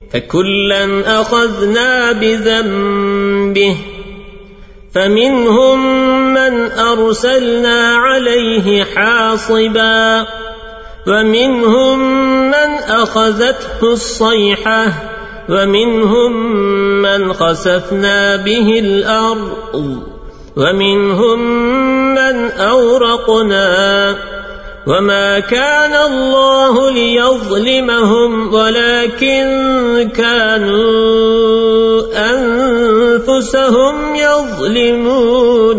فكلا أخذنا بذنبه فمنهم من أرسلنا عليه حاصبا ومنهم من أخذته الصيحة ومنهم من خسفنا به الأرض ومنهم من أورقنا. وما كان الله ليظلمهم ولكن كانوا أنفسهم يظلمون